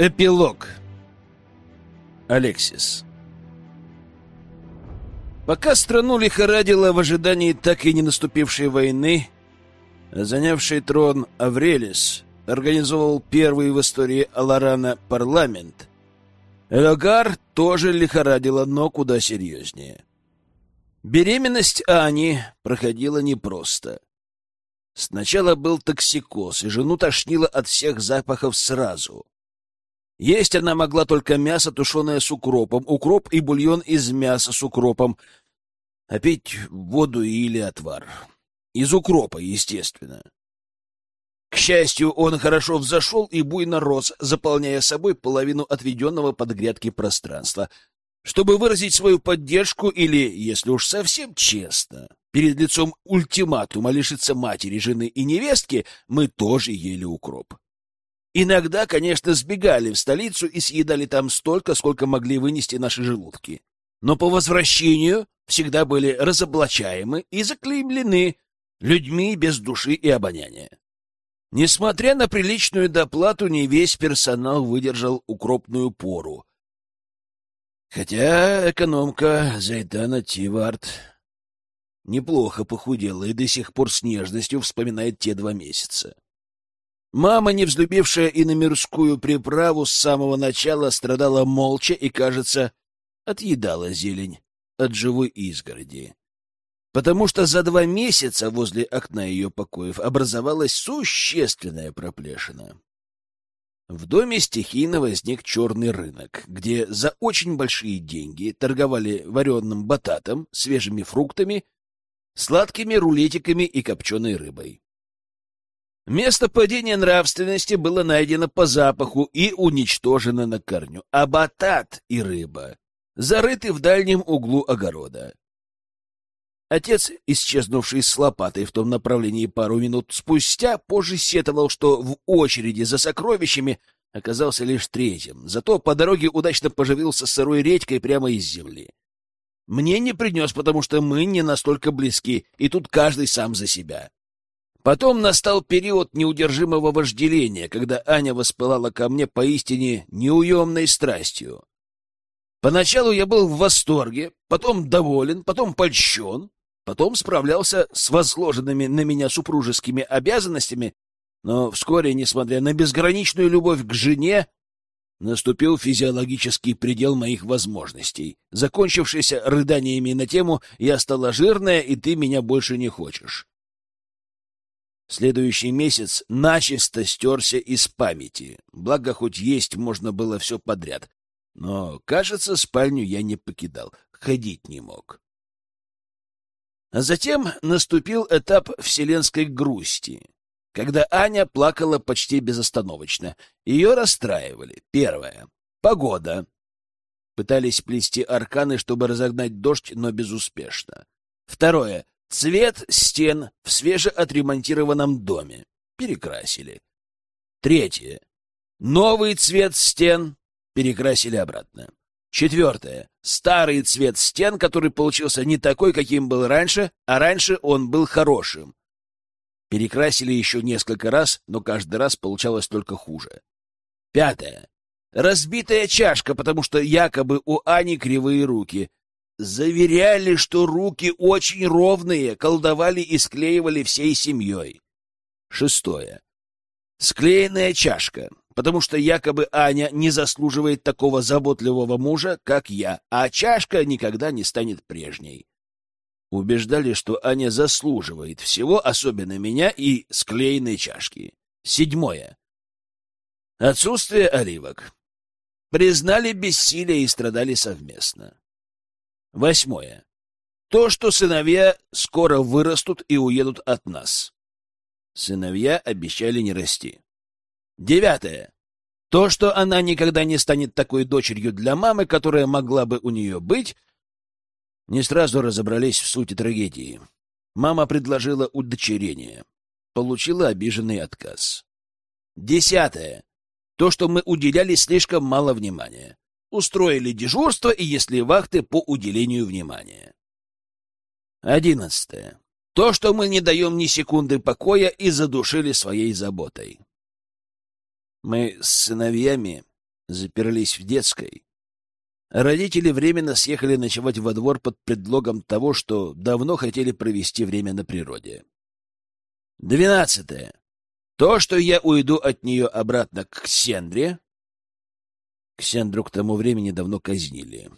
Эпилог. Алексис. Пока страну лихорадило в ожидании так и не наступившей войны, занявший трон Аврелис организовал первый в истории Аларана парламент, Элогар тоже лихорадило, но куда серьезнее. Беременность Ани проходила непросто. Сначала был токсикоз, и жену тошнило от всех запахов сразу — есть она могла только мясо, тушеное с укропом, укроп и бульон из мяса с укропом, а пить воду или отвар. Из укропа, естественно. К счастью, он хорошо взошел и буйно рос, заполняя собой половину отведенного под грядки пространства, чтобы выразить свою поддержку или, если уж совсем честно, перед лицом ультиматума лишиться матери, жены и невестки, мы тоже ели укроп. Иногда, конечно, сбегали в столицу и съедали там столько, сколько могли вынести наши желудки. Но по возвращению всегда были разоблачаемы и заклеймлены людьми без души и обоняния. Несмотря на приличную доплату, не весь персонал выдержал укропную пору. Хотя экономка Зайтана Тивард неплохо похудела и до сих пор с нежностью вспоминает те два месяца. Мама, не взлюбившая и на мирскую приправу, с самого начала страдала молча и, кажется, отъедала зелень от живой изгороди. Потому что за два месяца возле окна ее покоев образовалась существенная проплешина. В доме стихийно возник черный рынок, где за очень большие деньги торговали вареным бататом, свежими фруктами, сладкими рулетиками и копченой рыбой. Место падения нравственности было найдено по запаху и уничтожено на корню, а батат и рыба зарыты в дальнем углу огорода. Отец, исчезнувший с лопатой в том направлении пару минут спустя, позже сетовал, что в очереди за сокровищами оказался лишь третьим, зато по дороге удачно поживился сырой редькой прямо из земли. Мне не принес, потому что мы не настолько близки, и тут каждый сам за себя. Потом настал период неудержимого вожделения, когда Аня воспылала ко мне поистине неуемной страстью. Поначалу я был в восторге, потом доволен, потом польщен, потом справлялся с возложенными на меня супружескими обязанностями, но вскоре, несмотря на безграничную любовь к жене, наступил физиологический предел моих возможностей, закончившийся рыданиями на тему «Я стала жирная, и ты меня больше не хочешь». Следующий месяц начисто стерся из памяти, благо хоть есть можно было все подряд. Но, кажется, спальню я не покидал, ходить не мог. А затем наступил этап вселенской грусти, когда Аня плакала почти безостановочно. Ее расстраивали. Первое — погода. Пытались плести арканы, чтобы разогнать дождь, но безуспешно. Второе Цвет стен в свежеотремонтированном доме. Перекрасили. Третье. Новый цвет стен перекрасили обратно. Четвертое. Старый цвет стен, который получился не такой, каким был раньше, а раньше он был хорошим. Перекрасили еще несколько раз, но каждый раз получалось только хуже. Пятое. Разбитая чашка, потому что якобы у Ани кривые руки. Заверяли, что руки очень ровные, колдовали и склеивали всей семьей. Шестое. Склеенная чашка, потому что якобы Аня не заслуживает такого заботливого мужа, как я, а чашка никогда не станет прежней. Убеждали, что Аня заслуживает всего, особенно меня и склеенной чашки. Седьмое. Отсутствие оливок. Признали бессилие и страдали совместно. Восьмое. То, что сыновья скоро вырастут и уедут от нас. Сыновья обещали не расти. Девятое. То, что она никогда не станет такой дочерью для мамы, которая могла бы у нее быть, не сразу разобрались в сути трагедии. Мама предложила удочерение. Получила обиженный отказ. Десятое. То, что мы уделяли слишком мало внимания устроили дежурство и если вахты по уделению внимания. Одиннадцатое. То, что мы не даем ни секунды покоя и задушили своей заботой. Мы с сыновьями заперлись в детской. Родители временно съехали ночевать во двор под предлогом того, что давно хотели провести время на природе. Двенадцатое. То, что я уйду от нее обратно к Ксендре. Ксендру к тому времени давно казнили.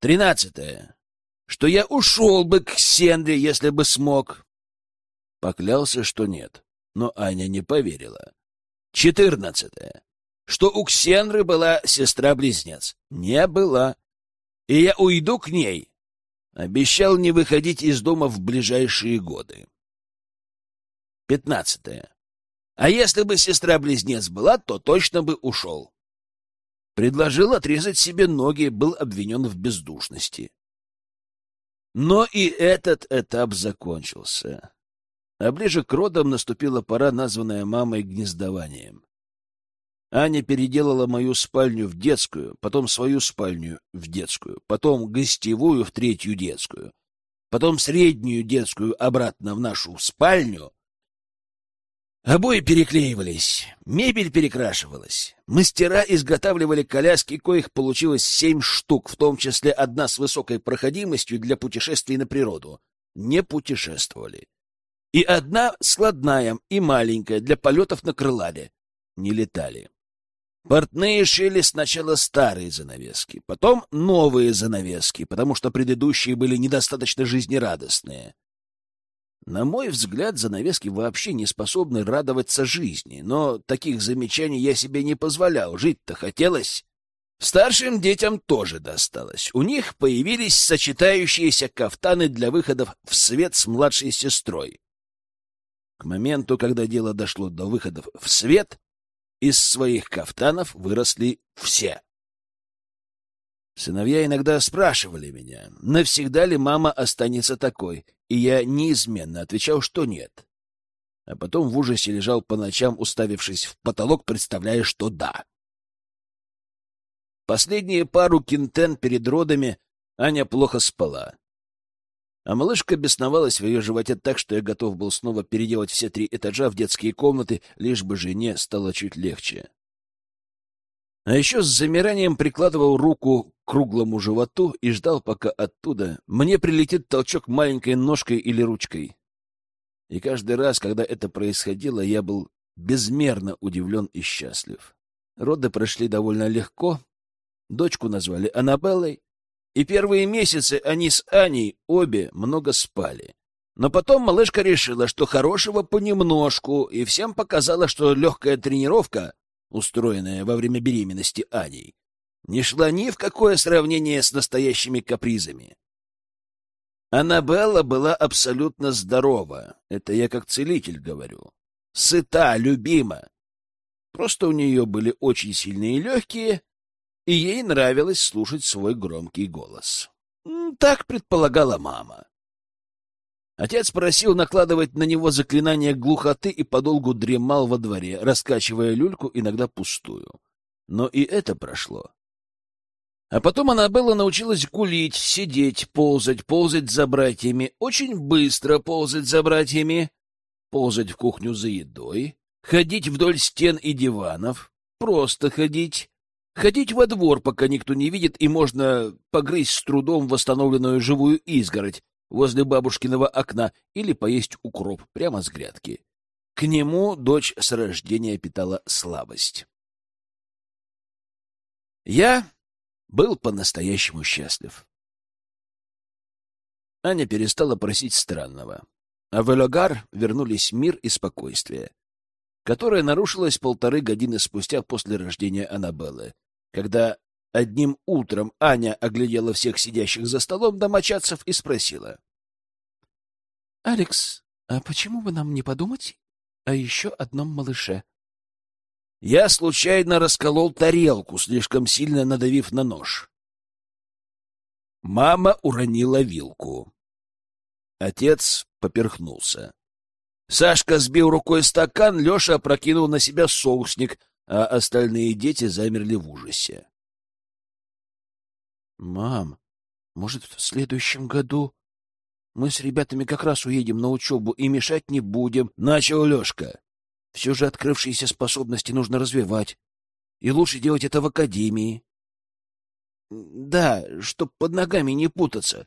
Тринадцатое. Что я ушел бы к Ксендре, если бы смог. Поклялся, что нет, но Аня не поверила. Четырнадцатое что у Ксенры была сестра-близнец. Не была. И я уйду к ней. Обещал не выходить из дома в ближайшие годы. Пятнадцатое. А если бы сестра-близнец была, то точно бы ушел. Предложил отрезать себе ноги, был обвинен в бездушности. Но и этот этап закончился. А ближе к родам наступила пора, названная мамой гнездованием. Аня переделала мою спальню в детскую, потом свою спальню в детскую, потом гостевую в третью детскую, потом среднюю детскую обратно в нашу спальню. Обои переклеивались, мебель перекрашивалась, мастера изготавливали коляски, коих получилось семь штук, в том числе одна с высокой проходимостью для путешествий на природу. Не путешествовали. И одна складная и маленькая для полетов на крылале. Не летали. Портные шили сначала старые занавески, потом новые занавески, потому что предыдущие были недостаточно жизнерадостные. На мой взгляд, занавески вообще не способны радоваться жизни, но таких замечаний я себе не позволял, жить-то хотелось. Старшим детям тоже досталось. У них появились сочетающиеся кафтаны для выходов в свет с младшей сестрой. К моменту, когда дело дошло до выходов в свет, из своих кафтанов выросли все. Сыновья иногда спрашивали меня, навсегда ли мама останется такой, и я неизменно отвечал, что нет. А потом в ужасе лежал по ночам, уставившись в потолок, представляя, что да. Последние пару кинтен перед родами Аня плохо спала. А малышка бесновалась в ее животе так, что я готов был снова переделать все три этажа в детские комнаты, лишь бы жене стало чуть легче. А еще с замиранием прикладывал руку к круглому животу и ждал, пока оттуда мне прилетит толчок маленькой ножкой или ручкой. И каждый раз, когда это происходило, я был безмерно удивлен и счастлив. Роды прошли довольно легко. Дочку назвали Аннабеллой, и первые месяцы они с Аней обе много спали. Но потом малышка решила, что хорошего понемножку, и всем показала, что легкая тренировка, устроенная во время беременности Аней, не шла ни в какое сравнение с настоящими капризами. Аннабелла была абсолютно здорова, это я как целитель говорю, сыта, любима. Просто у нее были очень сильные легкие, и ей нравилось слушать свой громкий голос. Так предполагала мама. Отец просил накладывать на него заклинание глухоты и подолгу дремал во дворе, раскачивая люльку, иногда пустую. Но и это прошло. А потом она была научилась гулить, сидеть, ползать, ползать за братьями, очень быстро ползать за братьями, ползать в кухню за едой, ходить вдоль стен и диванов, просто ходить, Ходить во двор, пока никто не видит, и можно погрызть с трудом восстановленную живую изгородь возле бабушкиного окна или поесть укроп прямо с грядки. К нему дочь с рождения питала слабость. Я был по-настоящему счастлив. Аня перестала просить странного, а в Элогар вернулись мир и спокойствие, которое нарушилось полторы годины спустя после рождения Аннабеллы, когда одним утром Аня оглядела всех сидящих за столом домочадцев и спросила. — Алекс, а почему бы нам не подумать о еще одном малыше? Я случайно расколол тарелку, слишком сильно надавив на нож. Мама уронила вилку. Отец поперхнулся. Сашка сбил рукой стакан, Леша опрокинул на себя соусник, а остальные дети замерли в ужасе. «Мам, может, в следующем году мы с ребятами как раз уедем на учебу и мешать не будем?» — начал Лешка. «Все же открывшиеся способности нужно развивать. И лучше делать это в академии. Да, чтоб под ногами не путаться.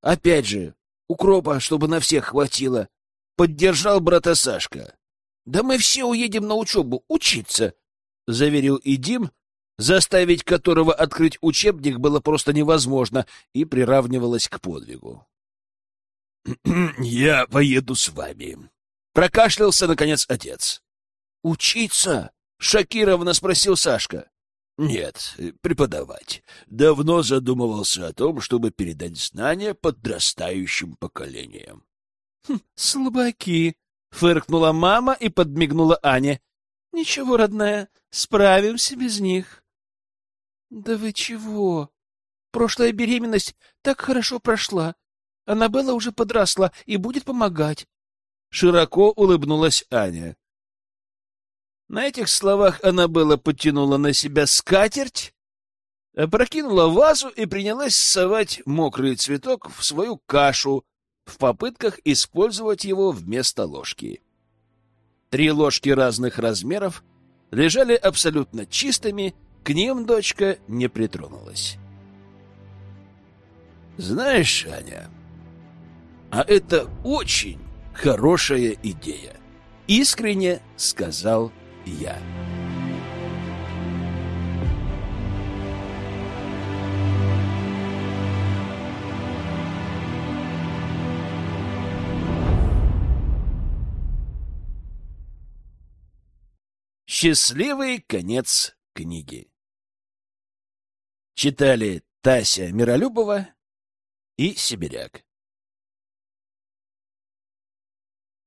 Опять же, укропа, чтобы на всех хватило. Поддержал брата Сашка. Да мы все уедем на учебу, учиться, — заверил и Дим, заставить которого открыть учебник было просто невозможно и приравнивалось к подвигу. «Я поеду с вами», — прокашлялся, наконец, отец. «Учиться?» — шокированно спросил Сашка. «Нет, преподавать. Давно задумывался о том, чтобы передать знания подрастающим поколениям». Хм, «Слабаки!» — фыркнула мама и подмигнула Ане. «Ничего, родная, справимся без них». «Да вы чего? Прошлая беременность так хорошо прошла. Аннабелла уже подросла и будет помогать». Широко улыбнулась Аня. На этих словах Аннабелла подтянула на себя скатерть, опрокинула вазу и принялась совать мокрый цветок в свою кашу в попытках использовать его вместо ложки. Три ложки разных размеров лежали абсолютно чистыми, к ним дочка не притронулась. «Знаешь, Аня, а это очень хорошая идея», — искренне сказал я. Счастливый конец книги. Читали Тася Миролюбова и Сибиряк.